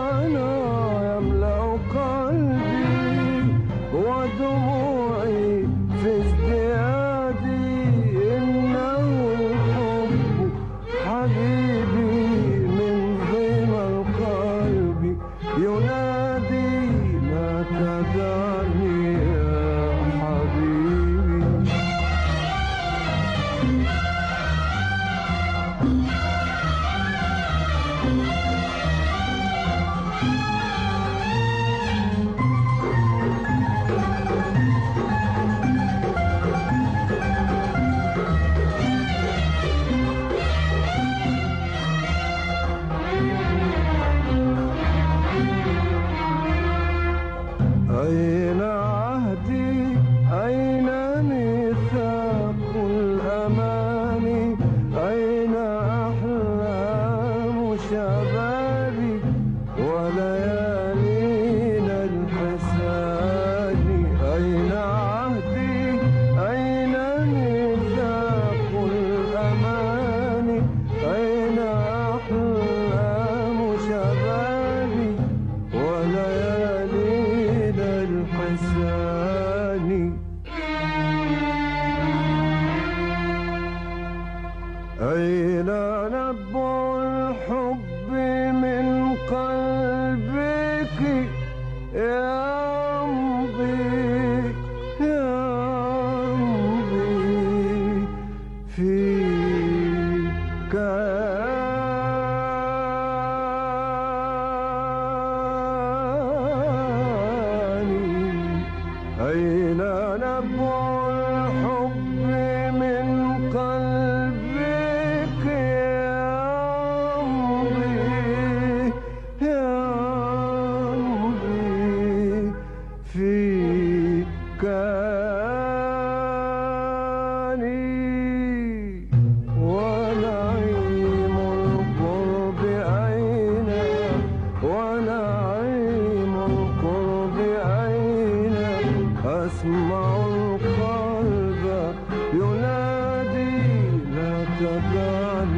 no.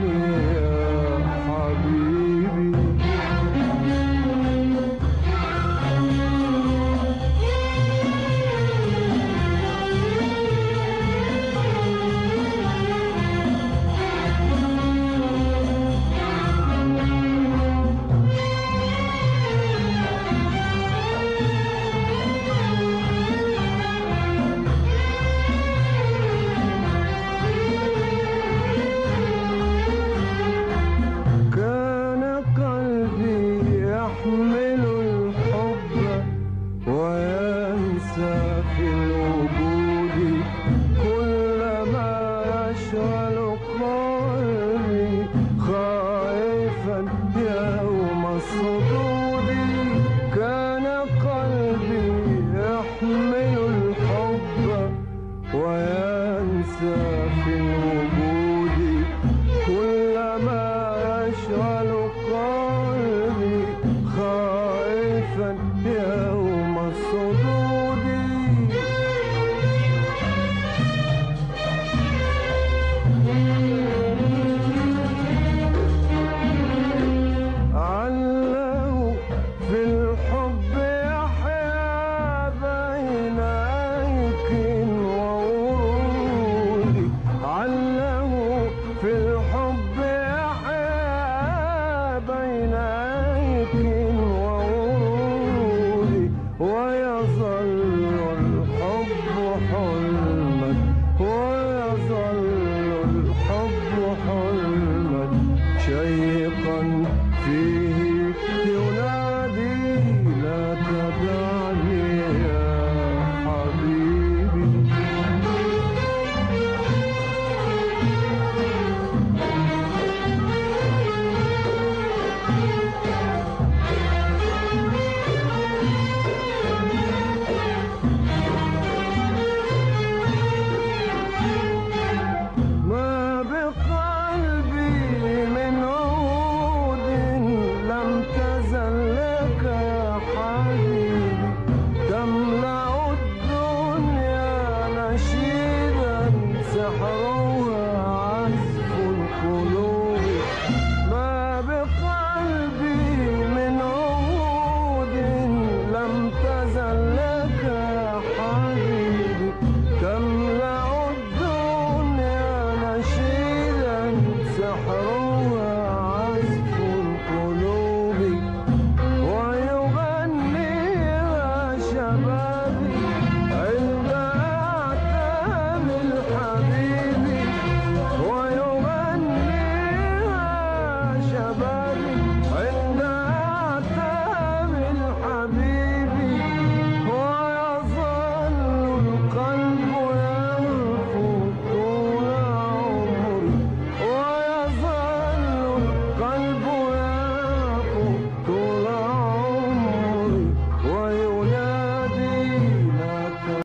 blue. Bravo!